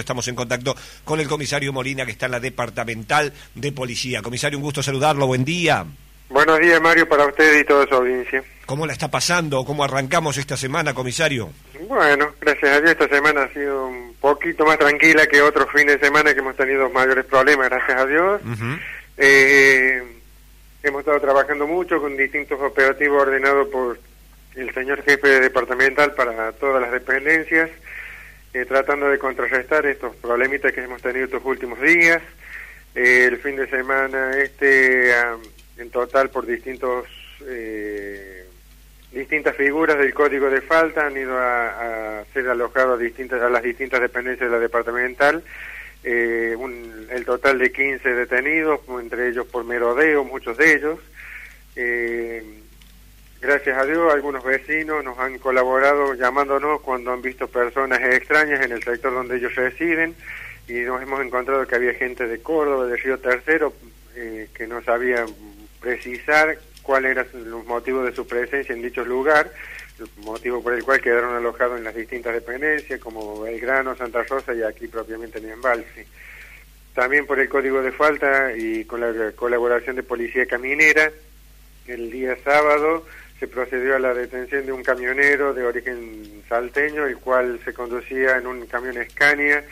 estamos en contacto con el comisario Molina, que está en la departamental de policía. Comisario, un gusto saludarlo, buen día. Buenos días, Mario, para usted y toda su audiencia. ¿Cómo la está pasando? ¿Cómo arrancamos esta semana, comisario? Bueno, gracias a Dios esta semana ha sido un poquito más tranquila que otros fines de semana que hemos tenido mayores problemas, gracias a Dios. eh, hemos estado trabajando mucho con distintos operativos ordenados por el señor jefe departamental para todas las dependencias, eh, tratando de contrarrestar estos problemitas que hemos tenido estos últimos días. Eh, el fin de semana este, en total por distintos eh, distintas figuras del código de falta han ido a, ser alojados a, distintas, a las distintas dependencias de la departamental. Eh, el total de 15 detenidos, entre ellos por merodeo, muchos de ellos. Eh, gracias a Dios, algunos vecinos nos han colaborado llamándonos cuando han visto personas extrañas en el sector donde ellos residen y nos hemos encontrado que había gente de Córdoba, de Río Tercero, eh, que no sabían precisar cuáles eran los motivos de su presencia en dicho lugar, el motivo por el cual quedaron alojados en las distintas dependencias, como Belgrano, Santa Rosa y aquí propiamente en Embalse. También por el código de falta y con la colaboración de Policía Caminera, el día sábado se procedió a la detención de un camionero de origen salteño, el cual se conducía en un camión Scania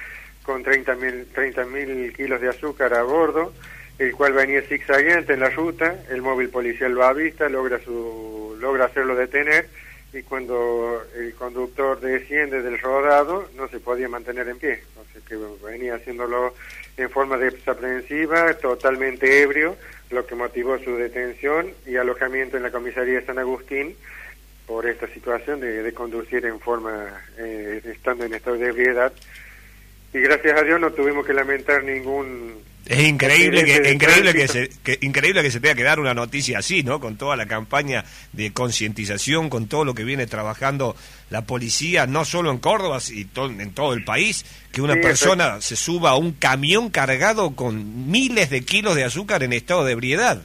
con 30.000 mil 30 kilos de azúcar a bordo el cual venía zigzagueante en la ruta, el móvil policial lo avista, logra, su, logra hacerlo detener y cuando el conductor desciende del rodado no se podía mantener en pie, que venía haciéndolo en forma desaprensiva, totalmente ebrio, lo que motivó su detención y alojamiento en la comisaría de San Agustín por esta situación de, conducir en forma, eh, estando en estado de ebriedad. Y gracias a Dios no tuvimos que lamentar ningún es increíble que, increíble que se, increíble que se tenga que dar una noticia así, ¿no? Con toda la campaña de concientización, con todo lo que viene trabajando la policía, no solo en Córdoba, sino en todo el país, que una persona se suba a un camión cargado con miles de kilos de azúcar en estado de ebriedad.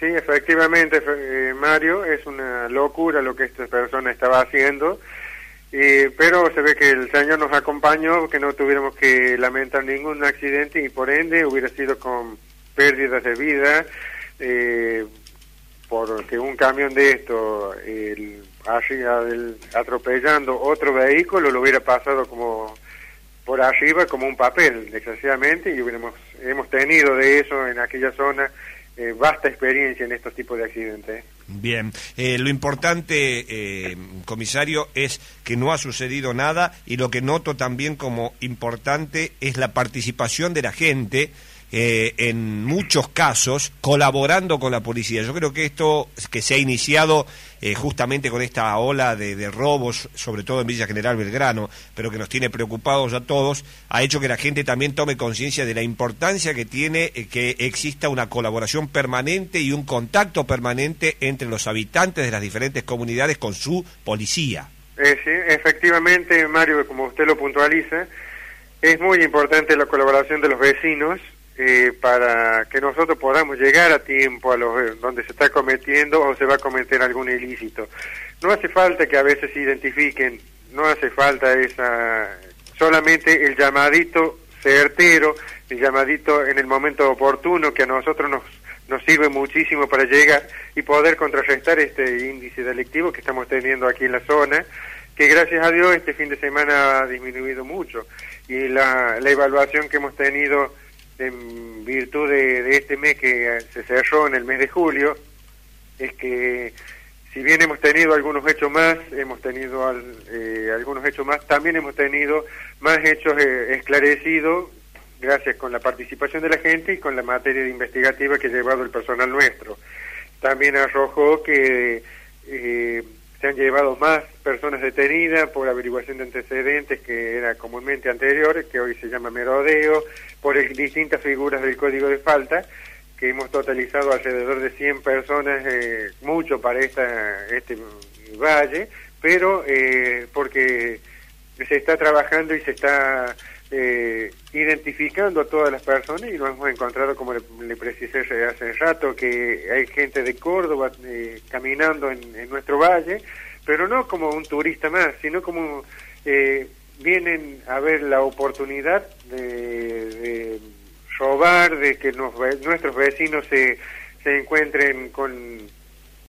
Sí, efectivamente, eh, Mario, es una locura lo que esta persona estaba haciendo pero se ve que el Señor nos acompañó, que no tuviéramos que lamentar ningún accidente y por ende hubiera sido con pérdidas de vida, eh, porque un camión de esto, el, atropellando otro vehículo, lo hubiera pasado como por arriba como un papel, desgraciadamente, y hubiéramos, hemos tenido de eso en aquella zona eh, vasta experiencia en estos tipos de accidentes. Bien, eh, lo importante, eh, comisario, es que no ha sucedido nada y lo que noto también como importante es la participación de la gente eh, en muchos casos colaborando con la policía. Yo creo que esto que se ha iniciado eh, justamente con esta ola de, robos, sobre todo en Villa General Belgrano, pero que nos tiene preocupados a todos, ha hecho que la gente también tome conciencia de la importancia que tiene eh, que exista una colaboración permanente y un contacto permanente entre los habitantes de las diferentes comunidades con su policía. sí, efectivamente, Mario, como usted lo puntualiza, es muy importante la colaboración de los vecinos eh, para que nosotros podamos llegar a tiempo a los eh, donde se está cometiendo o se va a cometer algún ilícito. No hace falta que a veces se identifiquen, no hace falta esa solamente el llamadito certero, el llamadito en el momento oportuno que a nosotros nos nos sirve muchísimo para llegar y poder contrarrestar este índice delictivo que estamos teniendo aquí en la zona, que gracias a Dios este fin de semana ha disminuido mucho. Y la, la evaluación que hemos tenido en virtud de, este mes que se cerró en el mes de julio, es que si bien hemos tenido algunos hechos más, hemos tenido eh, algunos hechos más, también hemos tenido más hechos eh, esclarecidos gracias con la participación de la gente y con la materia investigativa que ha llevado el personal nuestro. También arrojó que eh, han llevado más personas detenidas por averiguación de antecedentes que era comúnmente anteriores, que hoy se llama merodeo, por distintas figuras del código de falta, que hemos totalizado alrededor de 100 personas, eh, mucho para esta, este valle, pero eh, porque se está trabajando y se está eh, identificando a todas las personas y nos hemos encontrado, como le, precisé hace rato, que hay gente de Córdoba eh, caminando en, nuestro valle, pero no como un turista más, sino como eh, vienen a ver la oportunidad de, robar, de que nuestros vecinos se, se encuentren con